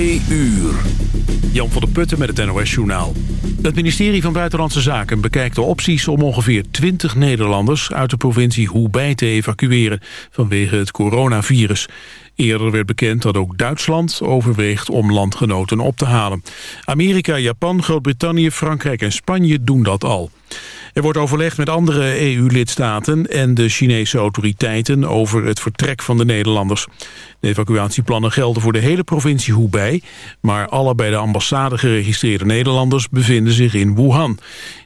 Uur. Jan van der Putten met het NOS-journaal. Het ministerie van Buitenlandse Zaken bekijkt de opties om ongeveer 20 Nederlanders uit de provincie Hubei te evacueren vanwege het coronavirus. Eerder werd bekend dat ook Duitsland overweegt om landgenoten op te halen. Amerika, Japan, Groot-Brittannië, Frankrijk en Spanje doen dat al. Er wordt overlegd met andere EU-lidstaten en de Chinese autoriteiten over het vertrek van de Nederlanders. De evacuatieplannen gelden voor de hele provincie Hubei, maar alle bij de ambassade geregistreerde Nederlanders bevinden zich in Wuhan.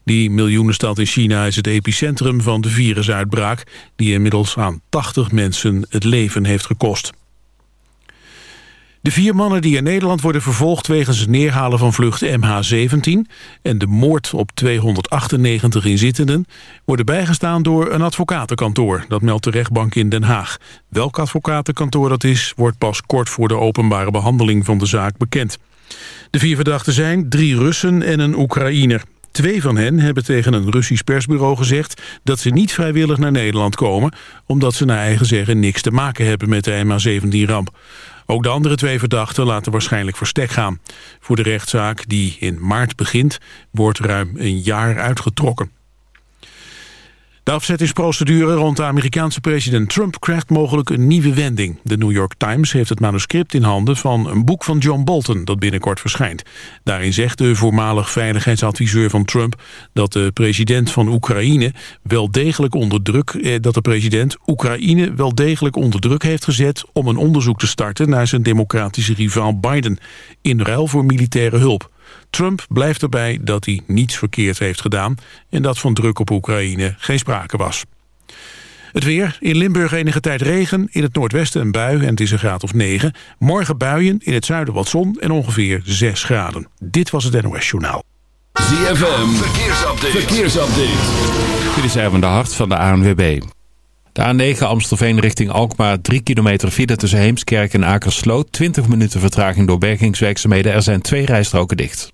Die miljoenenstad in China is het epicentrum van de virusuitbraak die inmiddels aan 80 mensen het leven heeft gekost. De vier mannen die in Nederland worden vervolgd wegens het neerhalen van vlucht MH17 en de moord op 298 inzittenden worden bijgestaan door een advocatenkantoor. Dat meldt de rechtbank in Den Haag. Welk advocatenkantoor dat is, wordt pas kort voor de openbare behandeling van de zaak bekend. De vier verdachten zijn drie Russen en een Oekraïner. Twee van hen hebben tegen een Russisch persbureau gezegd dat ze niet vrijwillig naar Nederland komen, omdat ze naar eigen zeggen niks te maken hebben met de MH17-ramp. Ook de andere twee verdachten laten waarschijnlijk verstek gaan. Voor de rechtszaak, die in maart begint, wordt ruim een jaar uitgetrokken. De afzettingsprocedure rond de Amerikaanse president Trump krijgt mogelijk een nieuwe wending. De New York Times heeft het manuscript in handen van een boek van John Bolton dat binnenkort verschijnt. Daarin zegt de voormalig veiligheidsadviseur van Trump dat de president van Oekraïne wel degelijk onder druk, eh, dat de president Oekraïne wel degelijk onder druk heeft gezet om een onderzoek te starten naar zijn democratische rivaal Biden in ruil voor militaire hulp. Trump blijft erbij dat hij niets verkeerd heeft gedaan... en dat van druk op Oekraïne geen sprake was. Het weer. In Limburg enige tijd regen. In het noordwesten een bui en het is een graad of 9. Morgen buien. In het zuiden wat zon en ongeveer 6 graden. Dit was het NOS Journaal. ZFM. Verkeersupdate. Verkeersupdate. Dit is even de hart van de ANWB. De A9 Amstelveen richting Alkmaar. 3 kilometer file tussen Heemskerk en Akersloot. 20 minuten vertraging door bergingswerkzaamheden. Er zijn twee rijstroken dicht.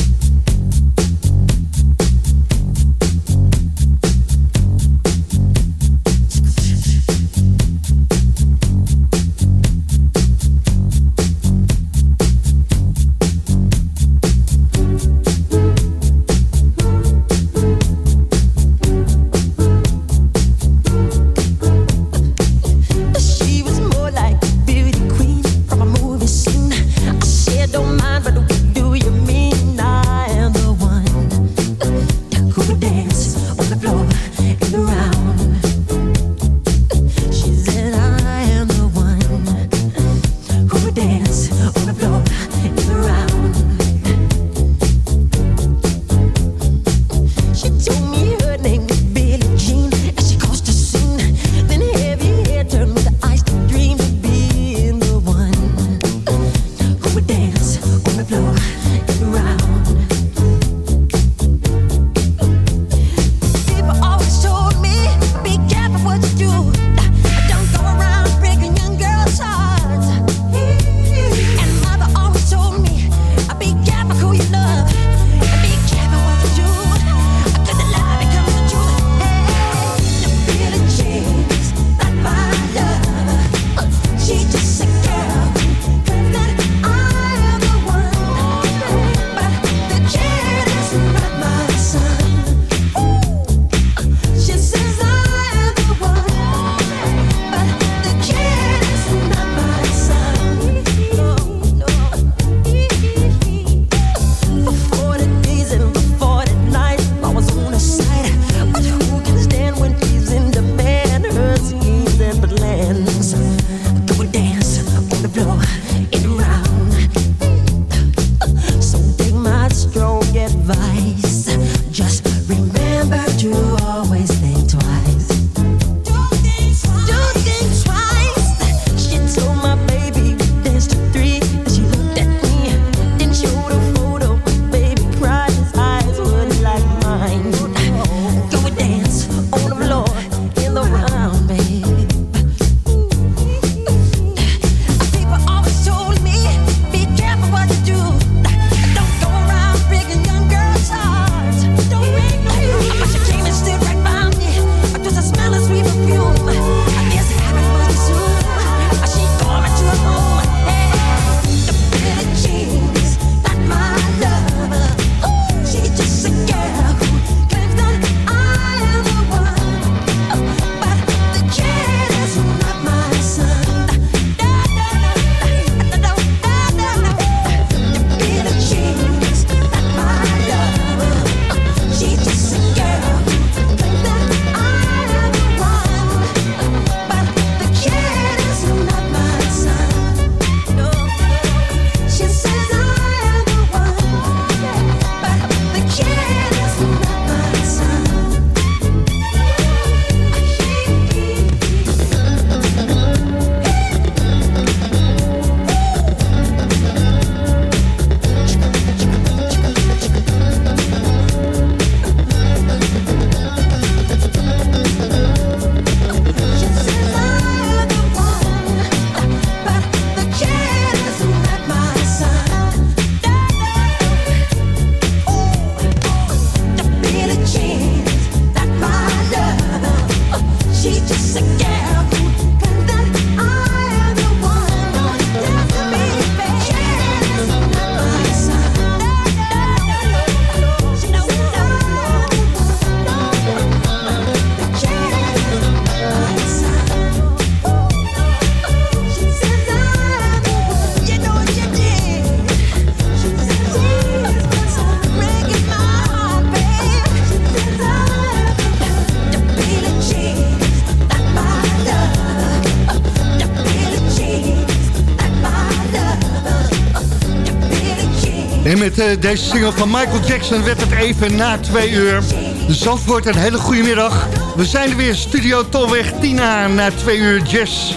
Met uh, deze single van Michael Jackson werd het even na twee uur. Zandvoort, een hele goede middag. We zijn er weer, Studio Tolweg Tina, na twee uur jazz.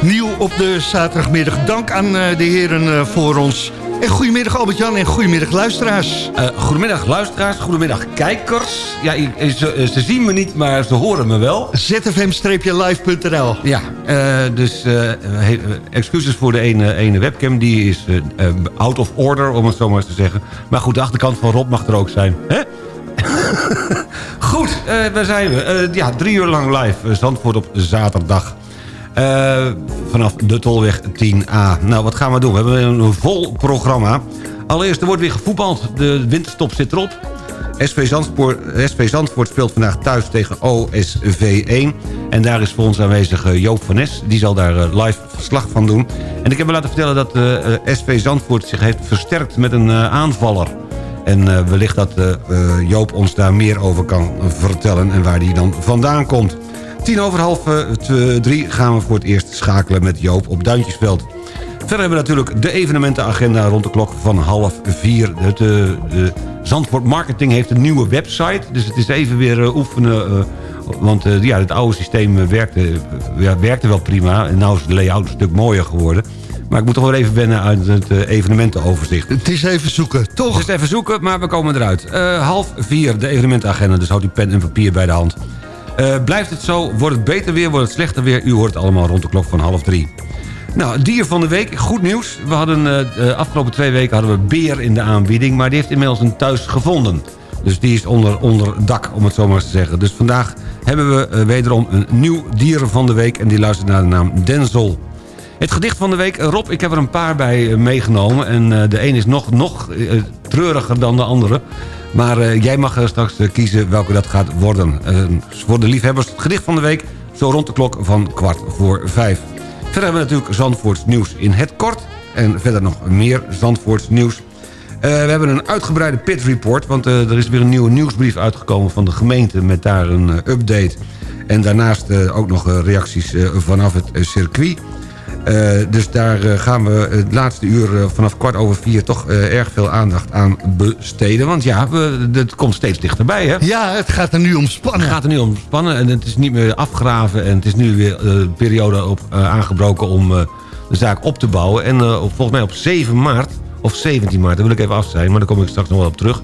Nieuw op de zaterdagmiddag. Dank aan uh, de heren uh, voor ons. En goedemiddag Albert-Jan en goedemiddag luisteraars. Uh, goedemiddag luisteraars, goedemiddag kijkers. Ja, ze, ze, zien me niet, maar ze horen me wel. zfm-live.nl Ja, dus uh, excuses voor de ene, ene webcam. Die is out of order, om het zo maar eens te zeggen. Maar goed, de achterkant van Rob mag er ook zijn. Hè? goed, waar zijn we? ja, drie uur lang live. Zandvoort op zaterdag. Uh, vanaf de Tolweg 10A. Nou, wat gaan we doen? We hebben een vol programma. Allereerst, er wordt weer gevoetbald. De winterstop zit erop. SV Zandvoort, SV Zandvoort speelt vandaag thuis tegen OSV 1. En daar is voor ons aanwezig eh, Joop van Nes. Die zal daar uh, live verslag van doen. En ik heb me laten vertellen dat uh, SV Zandvoort zich heeft versterkt met een aanvaller. En wellicht dat Joop ons daar meer over kan vertellen... en waar die dan vandaan komt. Tien over half drie gaan we voor het eerst schakelen met Joop op Duintjesveld. Verder hebben we natuurlijk de evenementenagenda rond de klok van half vier. Het, uh, de Zandvoort Marketing heeft een nieuwe website. Dus het is even weer uh, oefenen. want ja, het oude systeem werkte, ja, werkte wel prima. En nu is de layout een stuk mooier geworden. Maar ik moet toch wel even wennen uit het evenementenoverzicht. Het is even zoeken, toch? Het is even zoeken, maar we komen eruit. half vier, de evenementenagenda. Dus houd uw pen en papier bij de hand. Uh, blijft het zo, wordt het beter weer, wordt het slechter weer... u hoort het allemaal rond de klok van half drie. Nou, dier van de week, goed nieuws. We hadden uh, de afgelopen twee weken hadden we beer in de aanbieding... maar die heeft inmiddels een thuis gevonden. Dus die is onder, onder dak, om het zo maar te zeggen. Dus vandaag hebben we uh, wederom een nieuw dier van de week... en die luistert naar de naam Denzel. Het gedicht van de week, Rob, ik heb er een paar bij meegenomen... en de een is nog, nog treuriger dan de andere... Maar jij mag straks kiezen welke dat gaat worden. voor de liefhebbers, het gedicht van de week... zo rond de klok van kwart voor vijf. Verder hebben we natuurlijk Zandvoorts nieuws in het kort. En verder nog meer Zandvoorts nieuws. we hebben een uitgebreide pit report... want er is weer een nieuwe nieuwsbrief uitgekomen van de gemeente... met daar een update. En daarnaast ook nog reacties vanaf het circuit... Uh, dus daar uh, gaan we het laatste uur uh, vanaf kwart over vier... toch erg veel aandacht aan besteden. Want ja, we, het komt steeds dichterbij, hè? Ja, het gaat er nu om spannen. Het gaat er nu om spannen en het is niet meer afgraven... en het is nu weer de periode op, aangebroken om de zaak op te bouwen. En volgens mij op 7 maart, of 17 maart, daar wil ik even af zijn... maar daar kom ik straks nog wel op terug...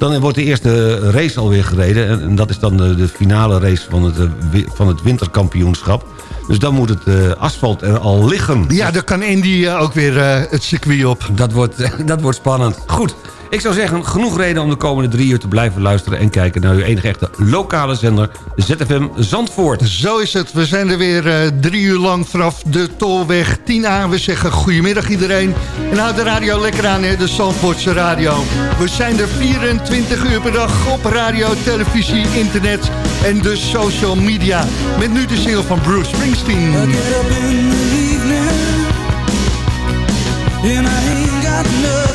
Dan wordt de eerste race alweer gereden. En, dat is dan de, de finale race van het, van het winterkampioenschap. Dus dan moet het uh, asfalt er al liggen. Ja, dan kan Indy uh, ook weer uh, het circuit op. Dat wordt, dat wordt spannend. Goed, ik zou zeggen, genoeg reden om de komende drie uur te blijven luisteren... en kijken naar uw enige echte lokale zender, ZFM Zandvoort. Zo is het. We zijn er weer uh, drie uur lang vanaf de Tolweg 10A. We zeggen goedemiddag iedereen. En houd de radio lekker aan, hè, de Zandvoortse radio. We zijn er 24 uur per dag op radio, televisie, internet en de social media. Met nu de single van Bruce Springsteen. And I ain't got nothing to say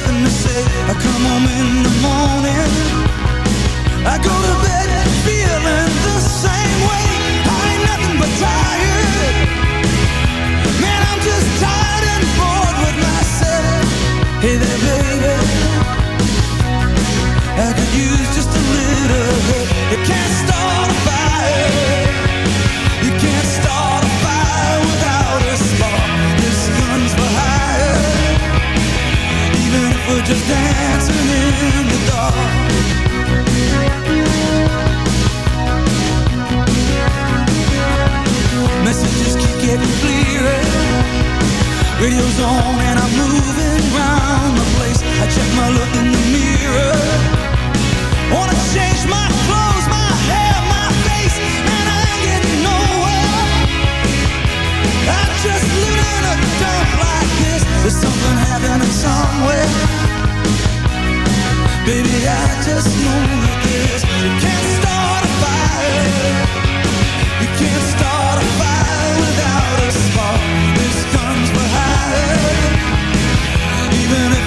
I come home in the morning. I go to bed feeling the same way. I ain't nothing but tired. Man, I'm just tired and bored with myself. Hey there, baby. I could use just a little help You can't Radio's on and I'm moving around the place. I check my look in the mirror. Wanna change my clothes, my hair, my face And I ain't getting nowhere. I'm just living in a dump like this. There's something happening somewhere. Baby, I just know that this You can't start a fire. You can't start a fire without a spark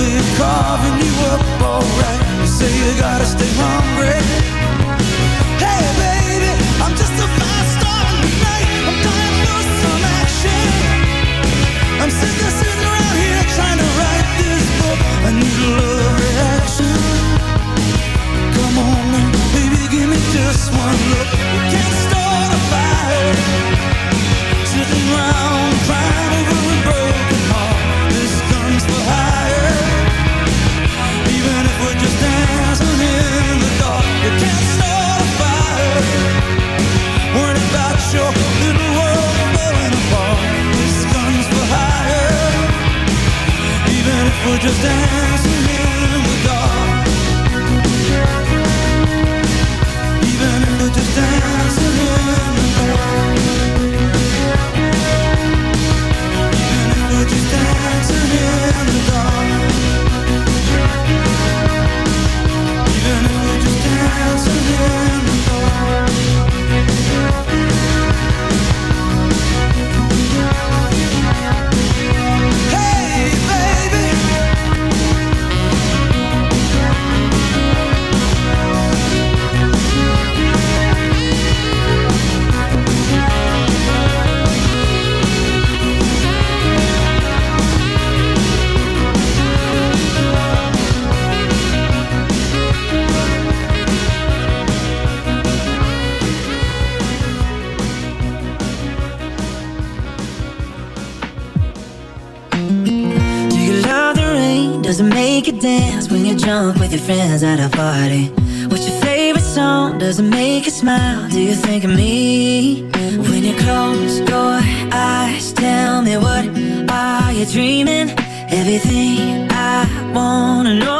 the dark You around getting older say you gotta stay hungry. Hey baby, I'm just a fast star tonight. I'm dying for some action. I'm sick of sitting around here trying to write this book. I need a love reaction. Come on now, baby, give me just one look. We can't start a fire. Sitting around crying over a broken we're just dancing in the dark. Even if we're just dancing in the dark. Even if we're just dancing in the dark. Even if we're just dancing in the dark. With your friends at a party? What's your favorite song? Does it make you smile? Do you think of me? When you close your eyes, tell me what are you dreaming? Everything I wanna know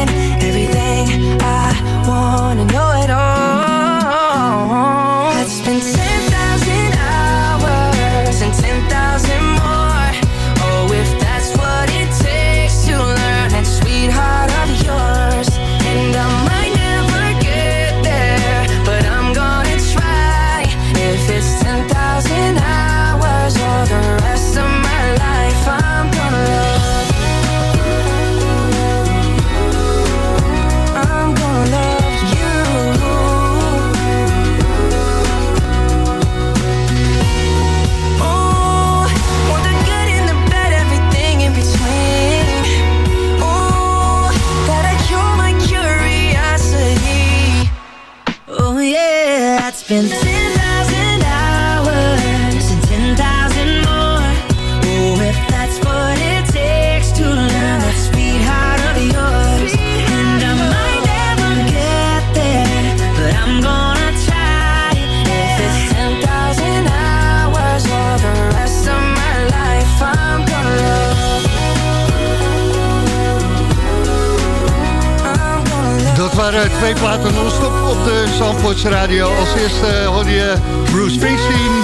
Radio. Als eerste hoorde je Bruce Springsteen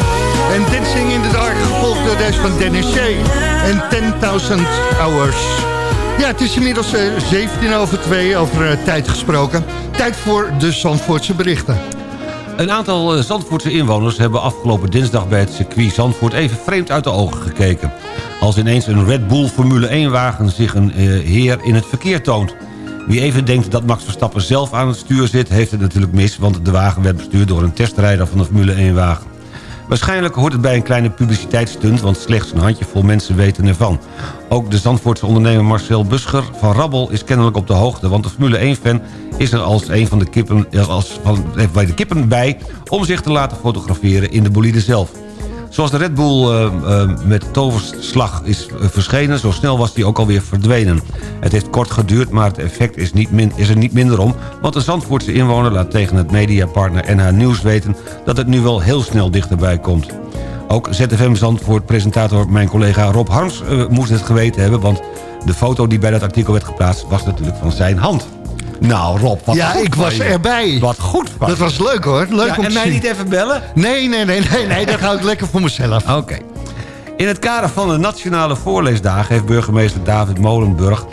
en Dancing in the Dark. Gevolgd door deze van Dennis Shea en 10.000 Hours. Ja, het is inmiddels eh, 17 over 2 over eh, tijd gesproken. Tijd voor de Zandvoortse berichten. Een aantal eh, Zandvoortse inwoners hebben afgelopen dinsdag bij het circuit Zandvoort even vreemd uit de ogen gekeken. Als ineens een Red Bull Formule 1-wagen zich een eh, heer in het verkeer toont. Wie even denkt dat Max Verstappen zelf aan het stuur zit, heeft het natuurlijk mis... want de wagen werd bestuurd door een testrijder van de Formule 1-wagen. Waarschijnlijk hoort het bij een kleine publiciteitsstunt... want slechts een handjevol mensen weten ervan. Ook de Zandvoortse ondernemer Marcel Buscher van Rabbel is kennelijk op de hoogte... want de Formule 1-fan is er als een van de kippen, als van, bij de kippen bij... om zich te laten fotograferen in de bolide zelf. Zoals de Red Bull eh, eh, met toverslag is eh, verschenen... zo snel was die ook alweer verdwenen. Het heeft kort geduurd, maar het effect is, niet is er niet minder om... want de Zandvoortse inwoner laat tegen het mediapartner NH Nieuws weten... dat het nu wel heel snel dichterbij komt. Ook ZFM Zandvoort presentator mijn collega Rob Harms moest het geweten hebben... want de foto die bij dat artikel werd geplaatst was natuurlijk van zijn hand. Nou Rob, wat Ja, goed ik was je. erbij. Wat goed van Dat je. was leuk hoor. Leuk Ja, om en te mij zien. niet even bellen? Nee, nee, nee, nee, nee, dat hou ik lekker voor mezelf. Oké. In het kader van de Nationale Voorleesdagen... heeft burgemeester David Molenburg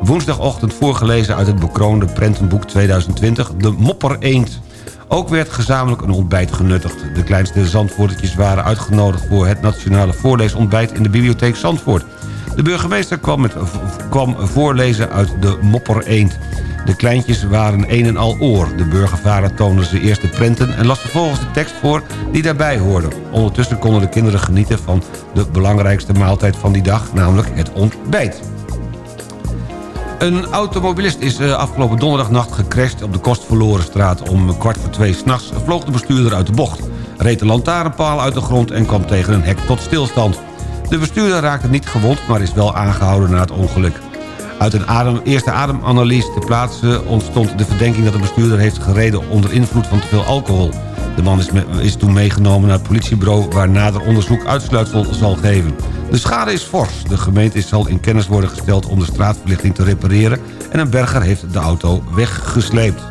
woensdagochtend voorgelezen... uit het bekroonde prentenboek 2020, De Mopper Eend. Ook werd gezamenlijk een ontbijt genuttigd. De kleinste Zandvoortertjes waren uitgenodigd... voor het Nationale Voorleesontbijt in de bibliotheek Zandvoort. De burgemeester kwam, met, kwam voorlezen uit De Mopper Eend. De kleintjes waren een en al oor. De burgervader toonde ze eerst de prenten... en las vervolgens de tekst voor die daarbij hoorde. Ondertussen konden de kinderen genieten van de belangrijkste maaltijd van die dag... namelijk het ontbijt. Een automobilist is eh, afgelopen donderdagnacht gecrashed op de Kostverlorenstraat. Om kwart voor twee s'nachts vloog de bestuurder uit de bocht. Reed de lantaarnpaal uit de grond en kwam tegen een hek tot stilstand. De bestuurder raakte niet gewond, maar is wel aangehouden na het ongeluk. Uit een adem, eerste ademanalyse te plaatsen ontstond de verdenking dat de bestuurder heeft gereden onder invloed van te veel alcohol. De man is, is toen meegenomen naar het politiebureau waar nader onderzoek uitsluitsel zal geven. De schade is fors. De gemeente zal in kennis worden gesteld om de straatverlichting te repareren en een berger heeft de auto weggesleept.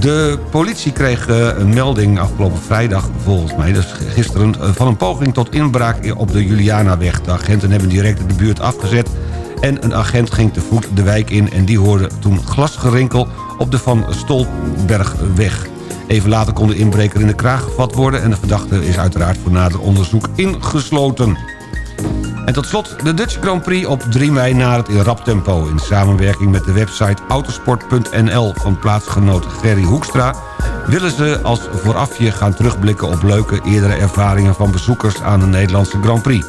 De politie kreeg eh, een melding afgelopen vrijdag, volgens mij, dus gisteren... eh, van een poging tot inbraak op de Julianaweg. De agenten hebben direct de buurt afgezet... en een agent ging te voet de wijk in... en die hoorde toen glasgerinkel op de Van Stolbergweg. Even later kon de inbreker in de kraag gevat worden... en de verdachte is uiteraard voor nader onderzoek ingesloten. En tot slot de Dutch Grand Prix op 3 mei naar het in rap tempo. In samenwerking met de website autosport.nl van plaatsgenoot Gerry Hoekstra... willen ze als voorafje gaan terugblikken op leuke eerdere ervaringen... van bezoekers aan de Nederlandse Grand Prix.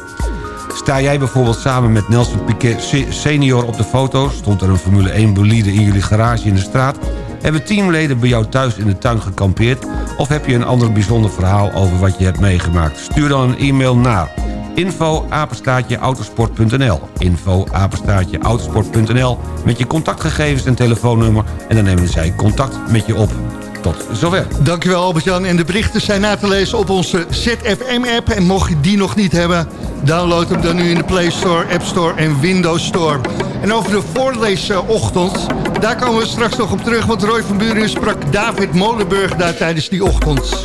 Sta jij bijvoorbeeld samen met Nelson Piquet se- senior op de foto... stond er een Formule 1 bolide in jullie garage in de straat... hebben teamleden bij jou thuis in de tuin gekampeerd... of heb je een ander bijzonder verhaal over wat je hebt meegemaakt? Stuur dan een e-mail naar info autosport.nl info autosport.nl met je contactgegevens en telefoonnummer... en dan nemen zij contact met je op. Tot zover. Dankjewel Albert-Jan. En de berichten zijn na te lezen op onze ZFM-app. En mocht je die nog niet hebben, download hem dan nu in de Play Store, App Store en Windows Store. En over de voorleesochtend, daar komen we straks nog op terug. Want Roy van Buren sprak David Molenburg daar tijdens die ochtend.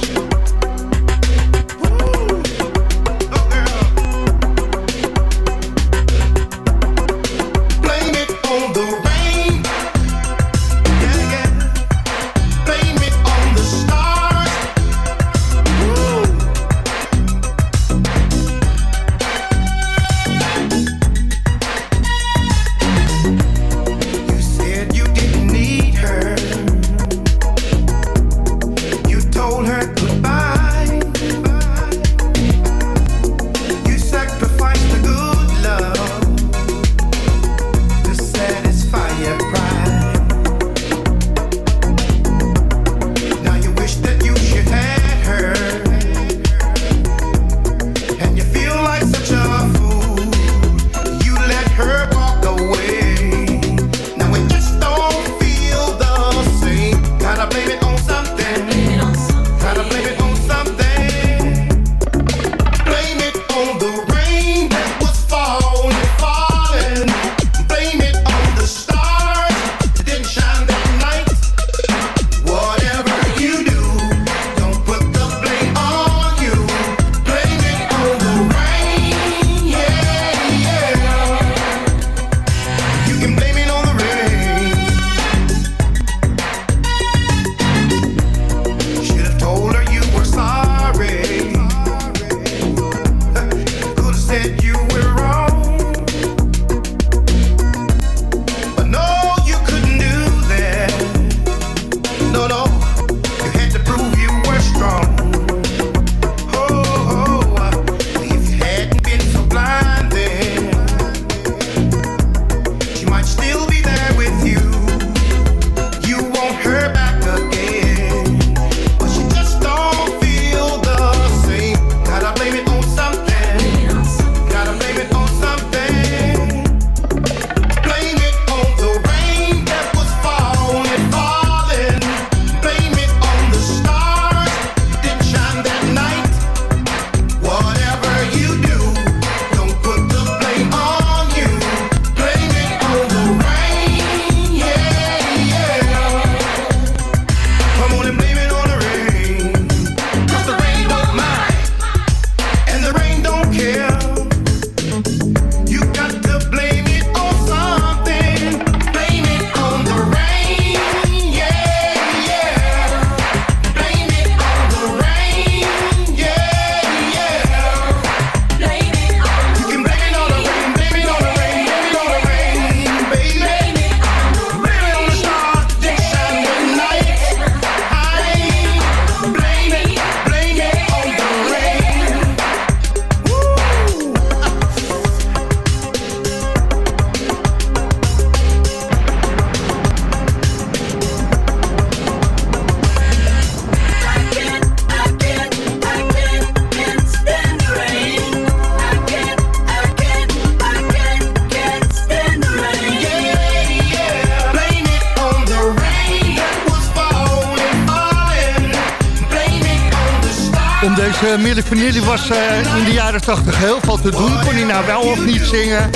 Vanilli was uh, in de jaren 80 heel veel te doen. Kon hij nou wel of niet zingen?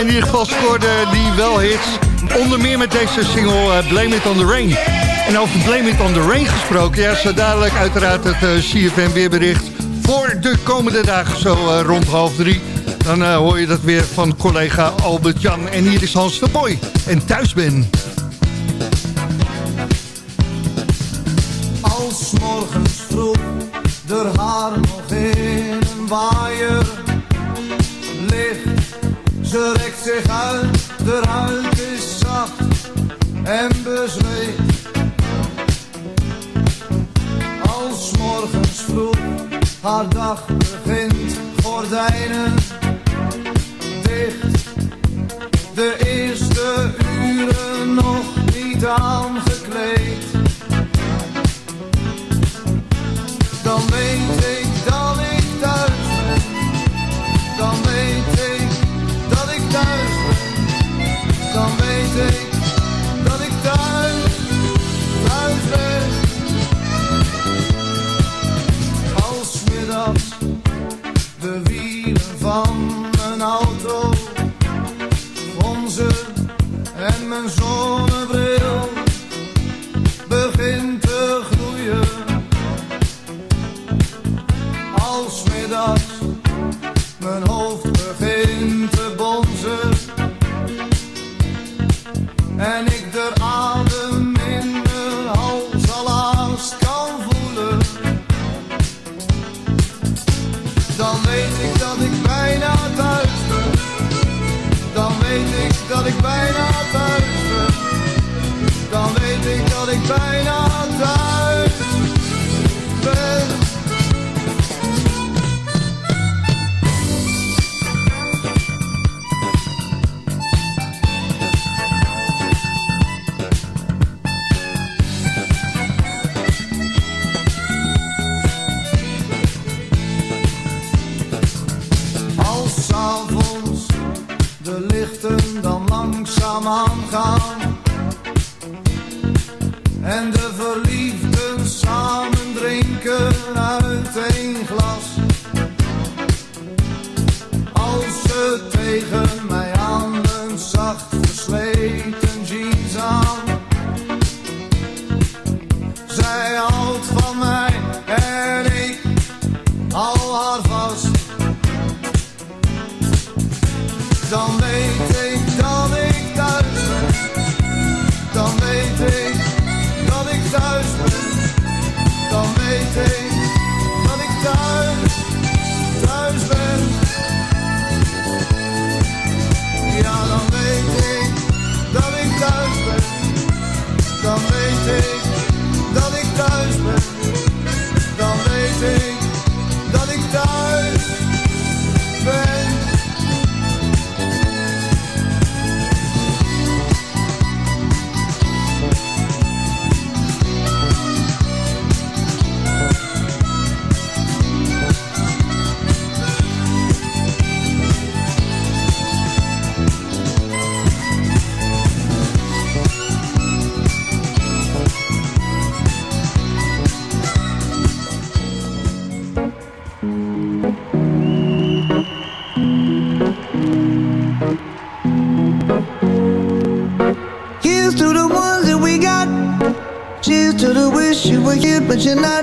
In ieder geval scoorde die wel hits. Onder meer met deze single uh, Blame It On The Rain. En over Blame It On The Rain gesproken. Ja, zo dadelijk uiteraard het uh, CFM weerbericht voor de komende dagen. Zo rond half drie. Dan hoor je dat weer van collega Albert Jan. En hier is Hans de Boy. En thuis ben.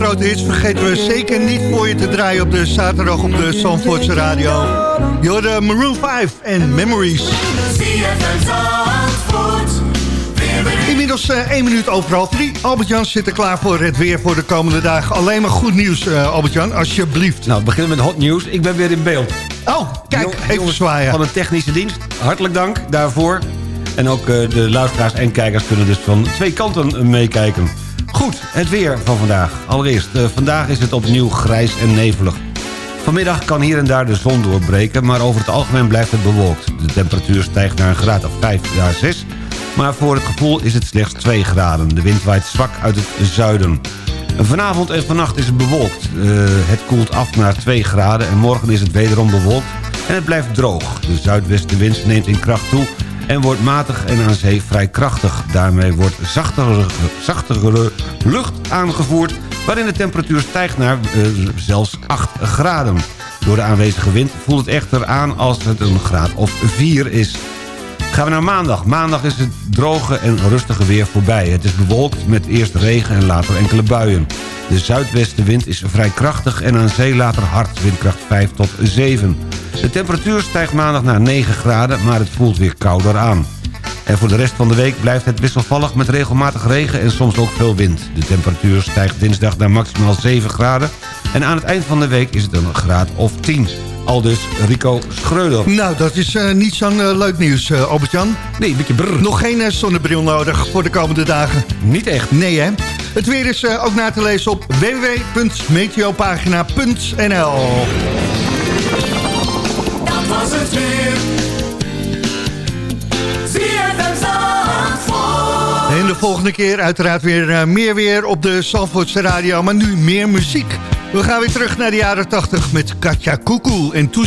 grote hits vergeten we zeker niet voor je te draaien op de zaterdag op de Zandvoortse radio. Je de Maroon 5 en Memories. Inmiddels eh 1 minuut over half 3. Albert-Jan zit er klaar voor het weer voor de komende dagen. Alleen maar goed nieuws, eh, Albert-Jan, alsjeblieft. Nou, we beginnen met hot nieuws. Ik ben weer in beeld. Oh, kijk, even zwaaien. Van de technische dienst. Hartelijk dank daarvoor. En ook eh, de luisteraars en kijkers kunnen dus van twee kanten meekijken. Goed, het weer van vandaag. Allereerst, eh, vandaag is het opnieuw grijs en nevelig. Vanmiddag kan hier en daar de zon doorbreken... maar over het algemeen blijft het bewolkt. De temperatuur stijgt naar een graad of 5 à 6... maar voor het gevoel is het slechts 2 graden. De wind waait zwak uit het zuiden. Vanavond en vannacht is het bewolkt. Eh, het koelt af naar 2 graden en morgen is het wederom bewolkt... en het blijft droog. De zuidwestenwind neemt in kracht toe en wordt matig en aan zee vrij krachtig. Daarmee wordt zachtere, zachtere lucht aangevoerd... waarin de temperatuur stijgt naar eh, zelfs 8 graden. Door de aanwezige wind voelt het echter aan als het een graad of 4 is. Gaan we naar maandag. Maandag is het droge en rustige weer voorbij. Het is bewolkt met eerst regen en later enkele buien. De zuidwestenwind is vrij krachtig en aan zee later hard, windkracht 5 tot 7. De temperatuur stijgt maandag naar 9 graden, maar het voelt weer kouder aan. En voor de rest van de week blijft het wisselvallig met regelmatig regen en soms ook veel wind. De temperatuur stijgt dinsdag naar maximaal 7 graden... en aan het eind van de week is het een graad of 10. Aldus Rico Schreuder. Nou, dat is eh, niet zo'n eh, leuk nieuws, eh, Albert-Jan. Nee, een beetje brrr. Nog geen zonnebril nodig voor de komende dagen. Niet echt. Nee, hè? Het weer is eh, ook na te lezen op www.meteopagina.nl Dat was het weer. En de volgende keer uiteraard weer meer weer op de Zandvoortse radio. Maar nu meer muziek. We gaan weer terug naar de jaren 80 met Katja Koekoe en Too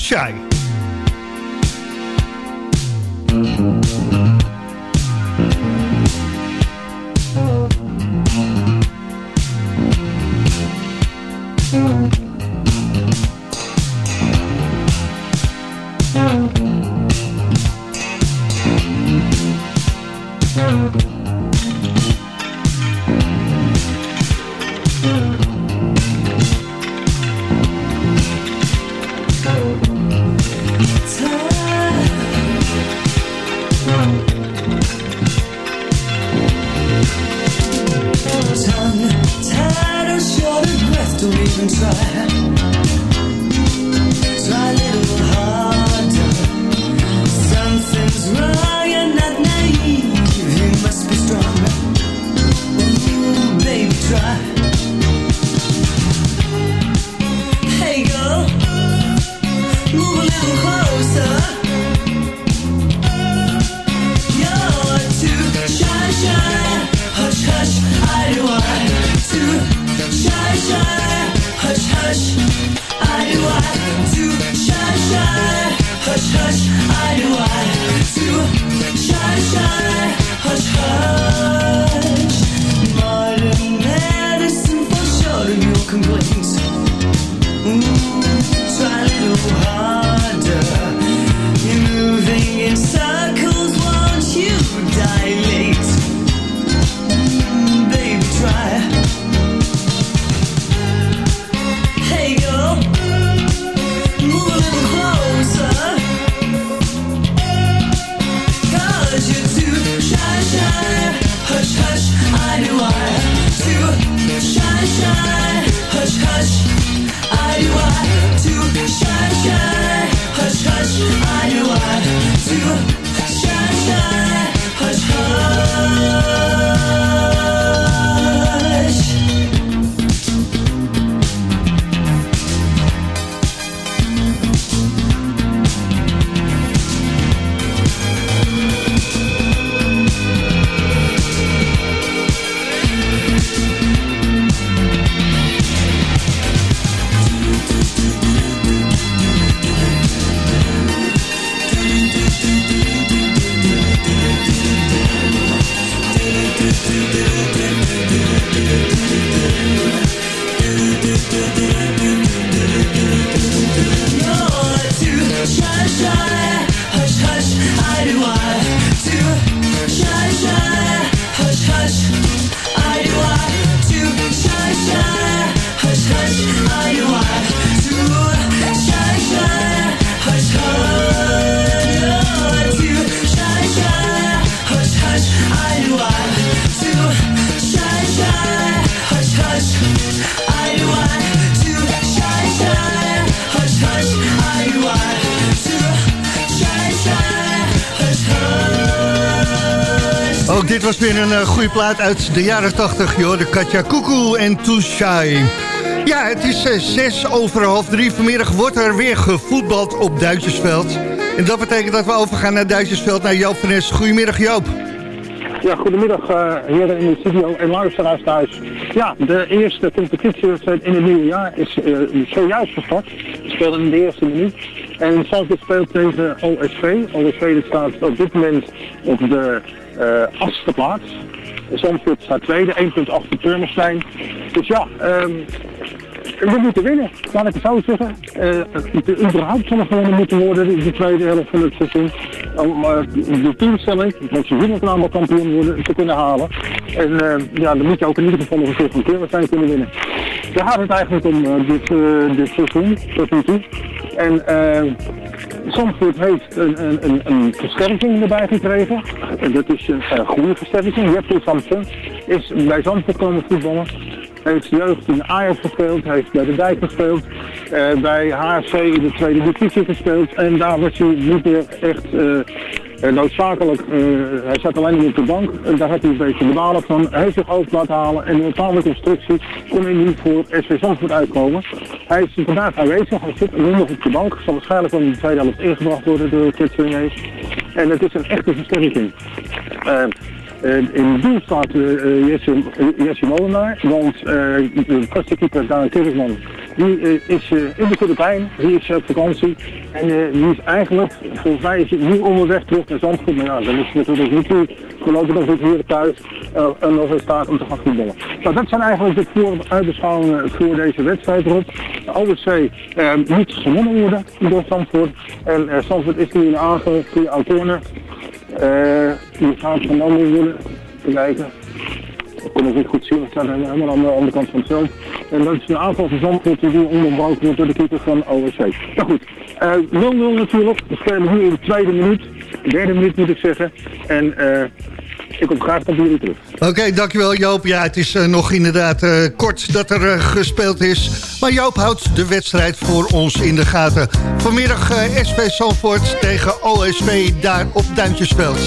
goede plaat uit de jaren 80, joh. De Katja Koekoe en Shy. Ja, het is uh, zes over half drie. Vanmiddag wordt er weer gevoetbald op Duitsersveld. En dat betekent dat we overgaan naar Duitsersveld, naar Joop van Nes. Goedemiddag, Joop. Ja, goedemiddag uh, heren in de studio en luisteraars thuis. Ja, de eerste competitiewedstrijd in het nieuwe jaar is uh, zojuist gestart. We spelen in de eerste minuut. En Zandvoort speelt tegen OSV. OSV staat op dit moment op de achtste plaats. Zandvoort staat tweede, 1 punt achter. Dus ja, um, we moeten winnen, laat ik het zo zeggen. Uh, überhaupt zal er gewonnen moeten worden in de tweede helft van het seizoen. Om uh, de teamstelling, want ze willen allemaal kampioen worden, te kunnen halen. En uh, ja, dan moet je ook in ieder geval nog een soort van kunnen winnen. Daar gaat het eigenlijk om dit, dit seizoen, tot nu toe. En Zandvoort heeft een, een, een, een, versterking erbij gekregen. En dat is een, een goede versterking. Jeffrey Samson is bij Zandvoort komen voetballen heeft jeugd in Ajax gespeeld, heeft bij de Dijk gespeeld, uh, bij HFC in de tweede divisie gespeeld en daar was hij niet meer echt uh, noodzakelijk. Uh, hij zat alleen op de bank en daar had hij een beetje de balen van. Hij heeft zich hoofd laten halen en in een bepaalde constructie kon hij niet voor SV Zandvoort uitkomen. Hij is vandaag aanwezig, hij zit nu nog op de bank, zal waarschijnlijk wel in de tweede helft ingebracht worden door Kit En het is een echte versterking. In doel staat uh, Jesse, Jesse Molenaar, want de vaste keeper Daan Kirkman, die is in de Filipijn, die is op vakantie. En die is eigenlijk, volgens mij is nu onderweg terug naar Zandvoort, maar ja, dan is natuurlijk niet goed, dat we hier thuis en nog in staat om te gaan voetballen. Nou, dat zijn eigenlijk de vooruitbeschouwingen voor deze wedstrijd erop. De OSC moet gewonnen worden door Zandvoort. En Zandvoort is nu in de aanval die gaat genomen worden. Te kijken. Ik kon het niet goed zien, het staat helemaal aan de andere kant van het veld. En dat is een aanval van die onderbroken wordt door de keeper van OSC. Nou goed, 0-0 uh, natuurlijk. We spelen nu in de tweede minuut. Derde minuut moet ik zeggen. En uh, ik kom graag naar jullie terug. Oké, dankjewel Joop. Ja, het is uh, nog inderdaad uh, kort dat er uh, gespeeld is. Maar Joop houdt de wedstrijd voor ons in de gaten. Vanmiddag SV Zandvoort tegen OSV daar op Duintjesveld.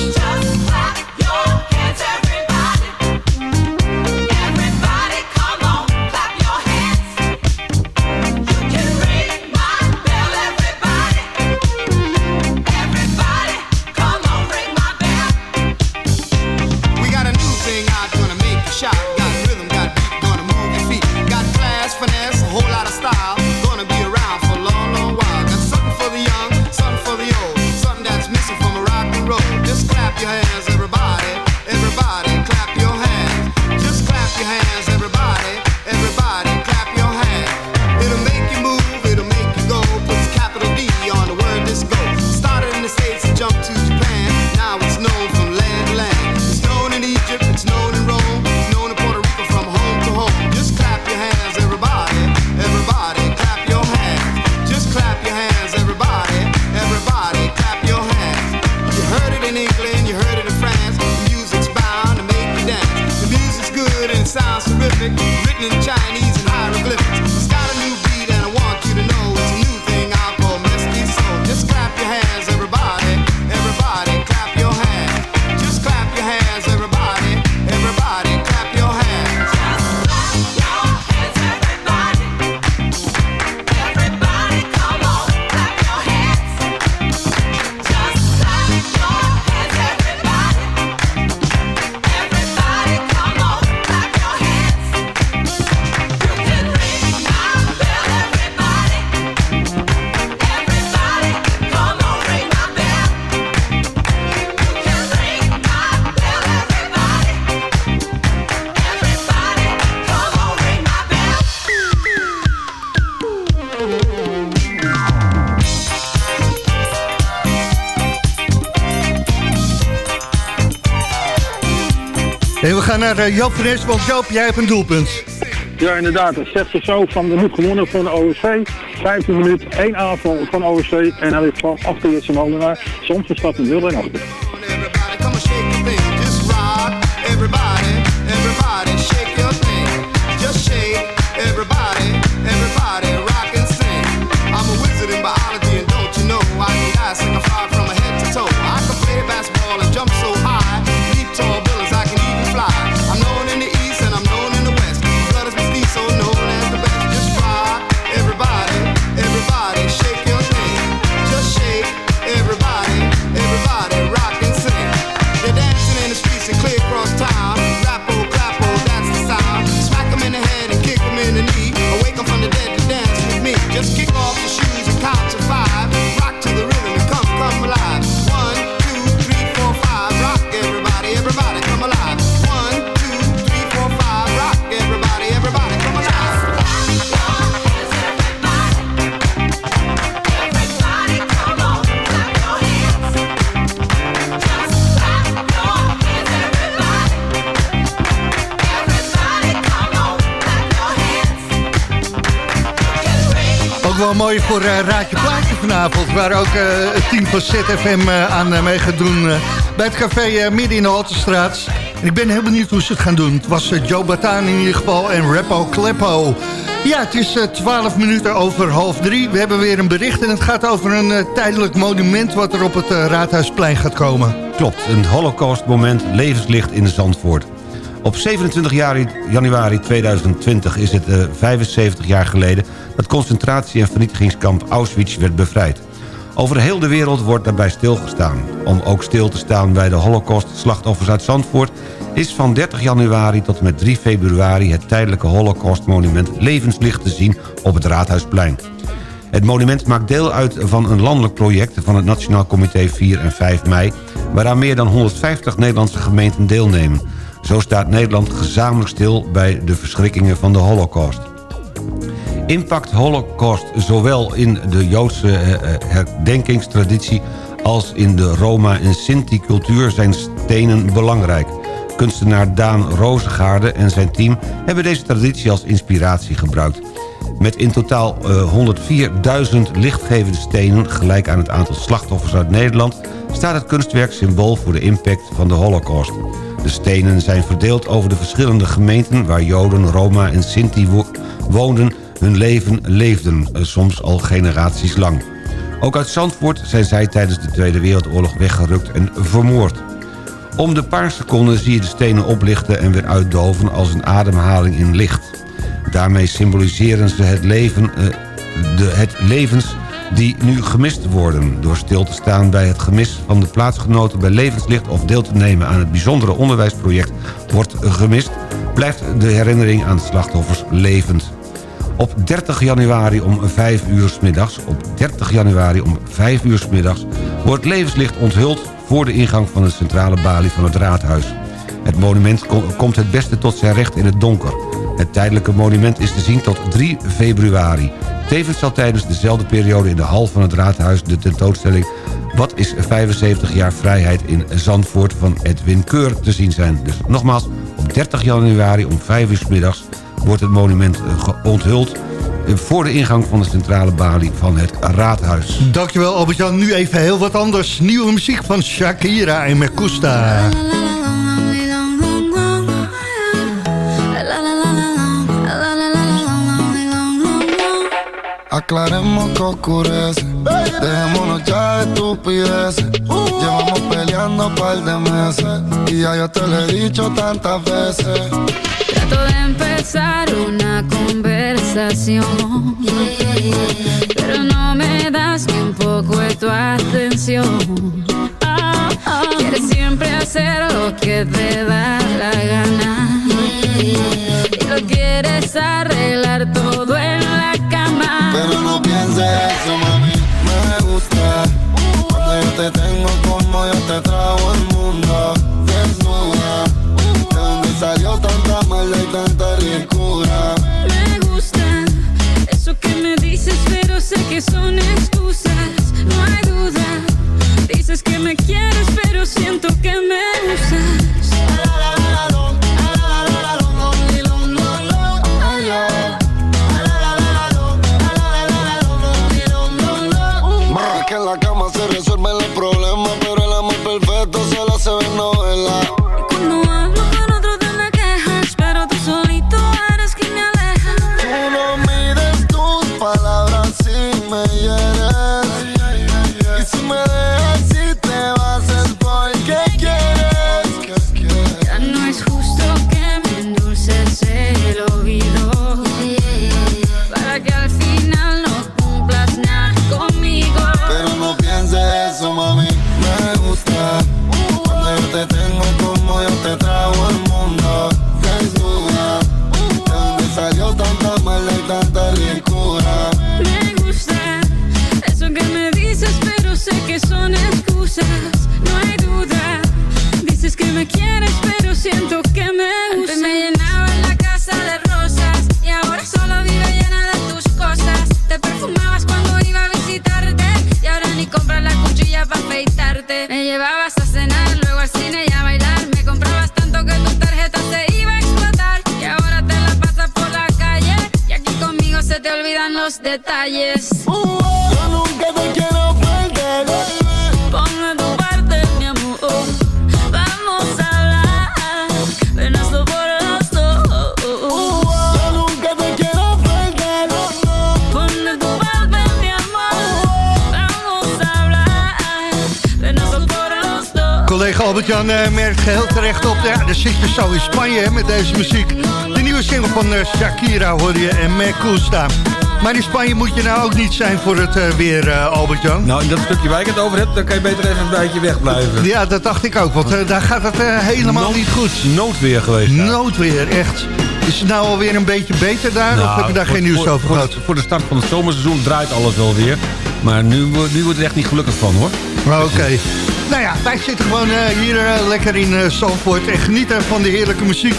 Gaan naar uh, Joop Fres, want Joop, jij hebt een doelpunt. Ja, inderdaad. Het zegt zo van, er moet gewonnen van de OSC. 15 minuten, één aanval van OSC. En hij ligt van achter Jesse Molenaar. Soms staat een 0 en achter. Mooi voor eh, Raadje Plaatje vanavond. Waar ook eh, het team van ZFM eh, aan mee gaat doen. bij het café midden in de Haltestraat. En ik ben heel benieuwd hoe ze het gaan doen. Het was Joe Bataan in ieder geval en Rappo Kleppo. Ja, het is eh, 12 minuten over half drie. We hebben weer een bericht en het gaat over een tijdelijk monument... wat er op het Raadhuisplein gaat komen. Klopt, een holocaustmoment levenslicht in Zandvoort. Op 27 jari- januari 2020 is het eh, 75 jaar geleden... dat concentratie- en vernietigingskamp Auschwitz werd bevrijd. Over heel de wereld wordt daarbij stilgestaan. Om ook stil te staan bij de holocaust-slachtoffers uit Zandvoort... is van 30 januari tot en met 3 februari... het tijdelijke holocaustmonument levenslicht te zien op het Raadhuisplein. Het monument maakt deel uit van een landelijk project... van het Nationaal Comité 4 en 5 mei... waaraan meer dan 150 Nederlandse gemeenten deelnemen. Zo staat Nederland gezamenlijk stil bij de verschrikkingen van de holocaust. Impact Holocaust zowel in de Joodse eh, eh, herdenkingstraditie... als in de Roma- en Sinti-cultuur zijn stenen belangrijk. Kunstenaar Daan Rozengaarde en zijn team hebben deze traditie als inspiratie gebruikt. Met in totaal eh, 104.000 lichtgevende stenen... gelijk aan het aantal slachtoffers uit Nederland... staat het kunstwerk symbool voor de impact van de holocaust. De stenen zijn verdeeld over de verschillende gemeenten... waar Joden, Roma en Sinti wo- woonden, hun leven leefden... eh, soms al generaties lang. Ook uit Zandvoort zijn zij tijdens de Tweede Wereldoorlog weggerukt en vermoord. Om de paar seconden zie je de stenen oplichten en weer uitdoven als een ademhaling in licht. Daarmee symboliseren ze het, leven, eh, de, het levens die nu gemist worden. Door stil te staan bij het gemis van de plaatsgenoten bij levenslicht... of deel te nemen aan het bijzondere onderwijsproject wordt gemist... blijft de herinnering aan de slachtoffers levend. Op 30 januari om 5 uur 's middags, op 30 januari om 5 uur 's middags wordt levenslicht onthuld voor de ingang van de centrale balie van het raadhuis. Het monument ko- komt het beste tot zijn recht in het donker. Het tijdelijke monument is te zien tot 3 februari. Tevens zal tijdens dezelfde periode in de hal van het raadhuis de tentoonstelling... Wat is 75 jaar vrijheid in Zandvoort van Edwin Keur te zien zijn. Dus nogmaals, op 30 januari om 5 uur 's middags wordt het monument eh, onthuld... eh, voor de ingang van de centrale balie van het raadhuis. Dankjewel Albert-Jan. Nu even heel wat anders. Nieuwe muziek van Shakira en Mercusta. Aclaremos que oscurece. Dejémonos ya de estupideces. Llevamos peleando un par de meses. Y ya yo te lo he dicho tantas veces. De empezar una conversación, pero no me das ni un poco de tu atención. Quieres siempre hacer lo que te da la gana y lo quieres arreglar todo en la cama. Pero no pienses eso, mami. Me gusta. Cuando yo te tengo como yo te trago el mundo. Me gusta eso que me dices, pero sé que son excusas. No hay duda. Dices que me quieres, pero siento que me usas. Maar in Spanje moet je nou ook niet zijn voor het eh, weer, eh, Albert-Jan. Nou, in dat stukje waar ik het over heb, dan kan je beter even een beetje wegblijven. Ja, dat dacht ik ook, want eh, daar gaat het helemaal Nood- niet goed. Noodweer geweest. Noodweer, echt. Is het nou alweer een beetje beter daar? of Nou, heb je daar voor- geen nieuws voor- over gehad? Voor de start van het zomerseizoen draait alles wel weer. Maar nu, nu wordt het echt niet gelukkig van, hoor. Oké. Nou ja, wij zitten gewoon hier lekker in Zandvoort en genieten van de heerlijke muziek.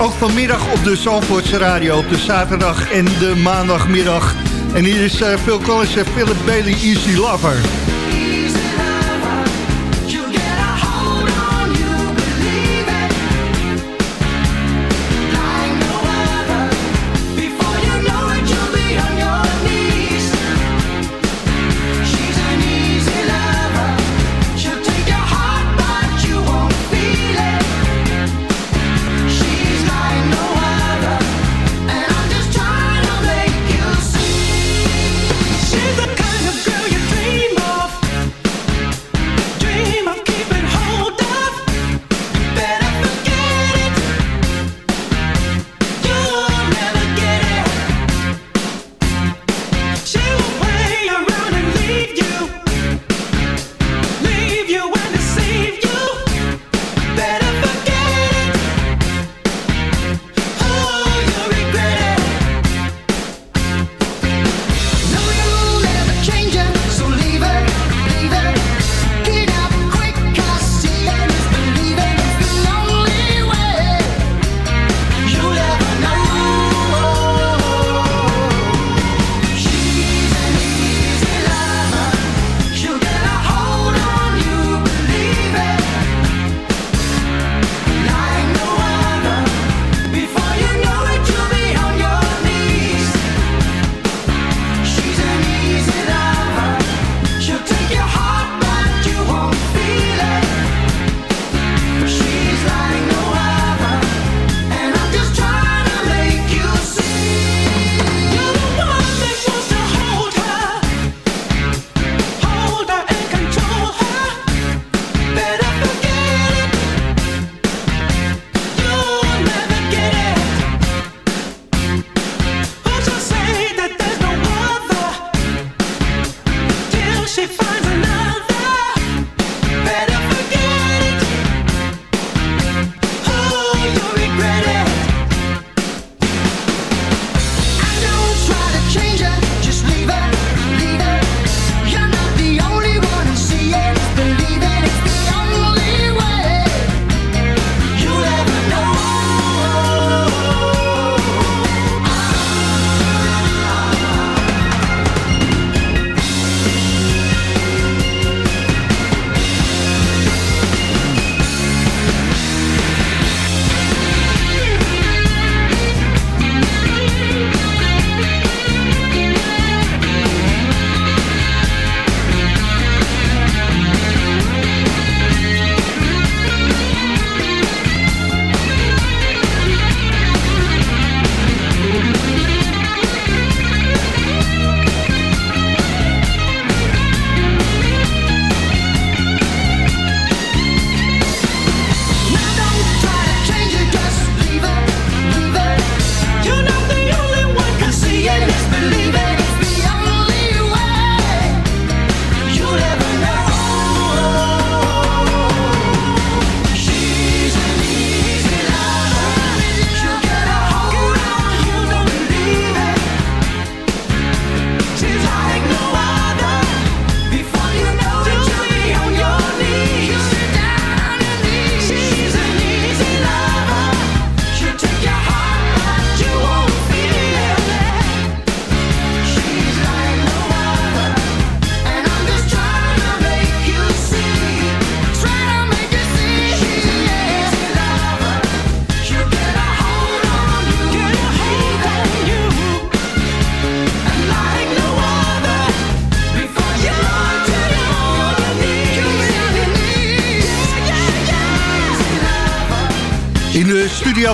Ook vanmiddag op de Zandvoortse radio, op de zaterdag en de maandagmiddag. En hier is eh, Phil Collins en Philip Bailey, Easy Lover.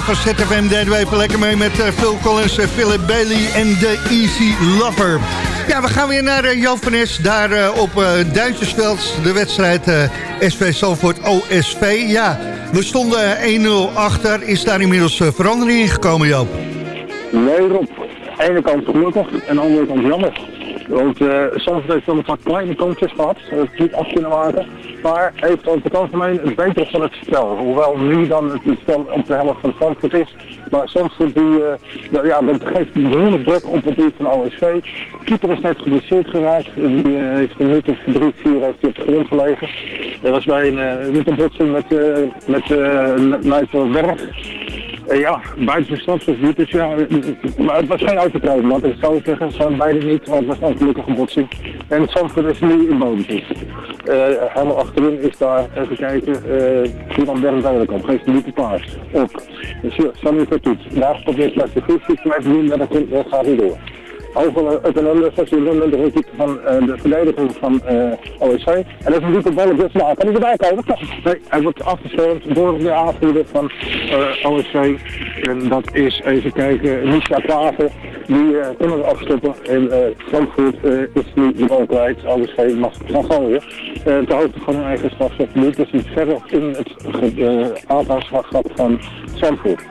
Studio van ZFM deden we lekker mee met eh, Phil Collins, eh, Philip Bailey en de Easy Lover. Ja, we gaan weer naar uh, Joop van daar eh, op eh, Duintjesveld, de wedstrijd eh, SV Zalvoort OSV. Ja, we stonden 1-0 achter. Is daar inmiddels eh, verandering in gekomen, Joop? Nee, Rob. Aan de ene kant gelukkig en aan de andere kant jammer. Want uh, Zandvoort heeft wel een paar kleine kansjes gehad, uh, het niet af kunnen maken. Maar heeft over het algemeen het betere van het spel. Hoewel nu dan het spel op de helft van Zandvoort is. Maar Zandvoort die, uh, ja, dat geeft een behoorlijk druk op het doel van OSV. Keeper is net geblesseerd geraakt. Die heeft een minuut of drie, vier op de grond gelegen. Dat was bij een, uh, een met, uh, met uh, Nigel Berg. Uh, ja, buiten stadsgebied, dus ja, maar het was geen autotrein, want ik zou zeggen, ze zijn beide niet, maar het was een gelukkige botsing. En het Zandvoort is nu in bodempjes. Uh, helemaal achterin is daar, even kijken, uh, Ivan Berg Duidelijkop, geeft niet de paars op. Dus Sammy Vertoet, daar probeert met de voetjes maar te doen, maar dat gaat niet door. Over het een station de rekiep van uh, de verdediging van uh. En dat is een diepe bal op de Kan hij erbij komen? Nee, hij wordt afgeschermd door de aanvoerder van uh. En dat is, even kijken, Misha Klaver. Die uh, we afstoppen. En Frankfurt is nu de bal kwijt. OSC mag gaan gooien. Uh, ter hoogte van hun eigen strafschopgebied. Dus niet verder in het uh, van Frankfurt.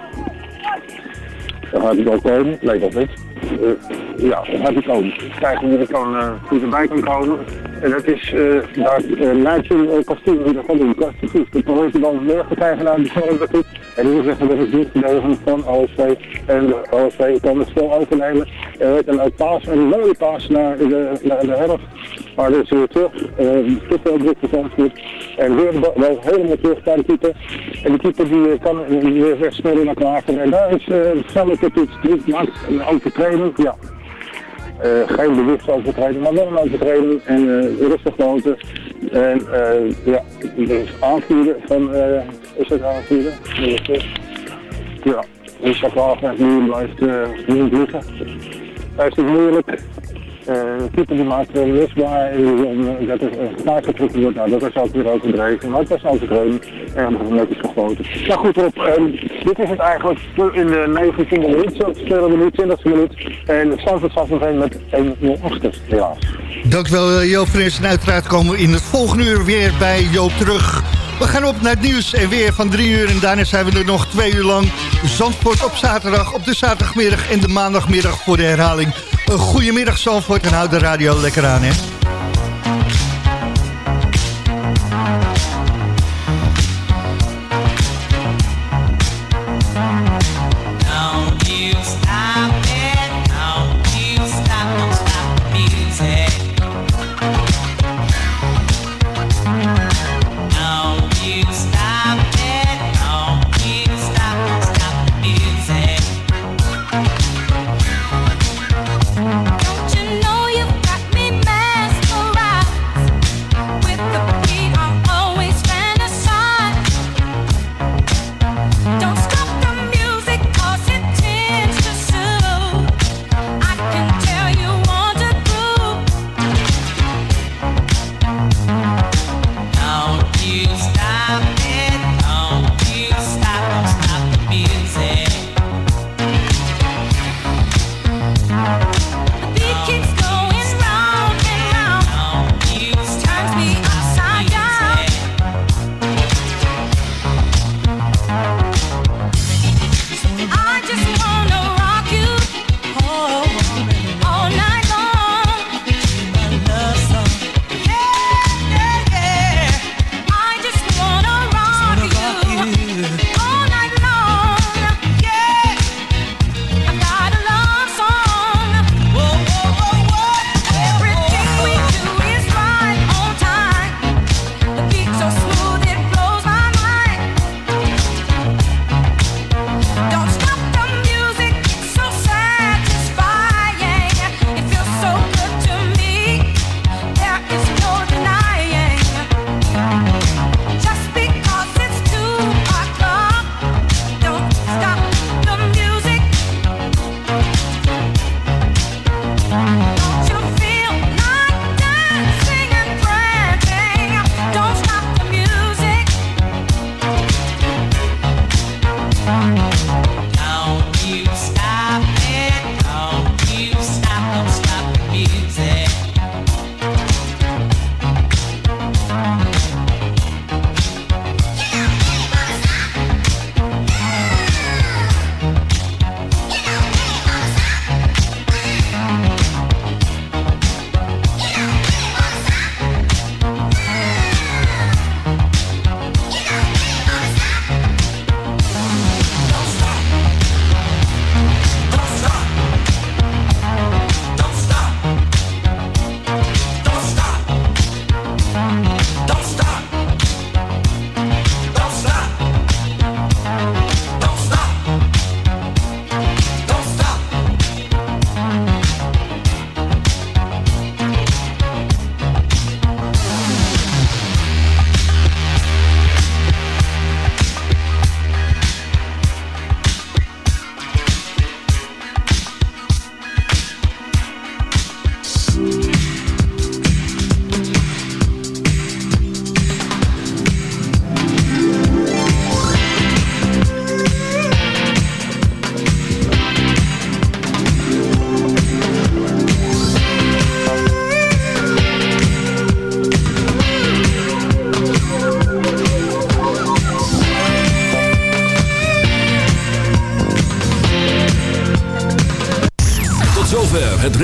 Dan gaat hij wel komen. Nee, dat niet. Uh, ja, gaat hij komen. Kijken wie er, kan, wie erbij kan komen. En dat is uh, daar uh, Nigel Castillo die dat gaat doen. Dat hij dan meer te krijgen naar de zonne toe. En die zeggen dat het niet verdedigen van OSV. En de OSV kan het spel overnemen. Er werd een paas, een mooie paas naar de, naar de helft. Maar is weer terug. Uh, te veel druk verantwoord. En weer wel helemaal terug bij de keeper. En die keeper die kan weer wegsmeren naar Klaver. En daar is uh, Sanneke Toets maakt een overtreding. Ja. Uh, geen bewust overtreding, maar wel een overtreding. En rustig loten. En uh, ja, dus aanvoeren van, is het aanvoeren? Ja, dus dat nu blijft niet liggen. Hij is het moeilijk. Uh, de keeper die maakt wel misbaar uh, dat er uh, getrokken wordt. Nou, dat is ook weer overdreven. Maar het was overdreven. En nog netjes gefloten. Nou goed, Rob. Um, dit is het eigenlijk in de 19e minuut. Zo we nu 20e minuut. En het staat nog heen met 1-0 achter, helaas. Dankjewel Joop Fris. En uiteraard komen we in het volgende uur weer bij Joop terug. We gaan op naar het nieuws en weer van drie uur. En daarna zijn we er nog twee uur lang. Zandvoort op zaterdag, op de zaterdagmiddag en de maandagmiddag voor de herhaling. Een goedemiddag Zandvoort en houd de radio lekker aan, hè.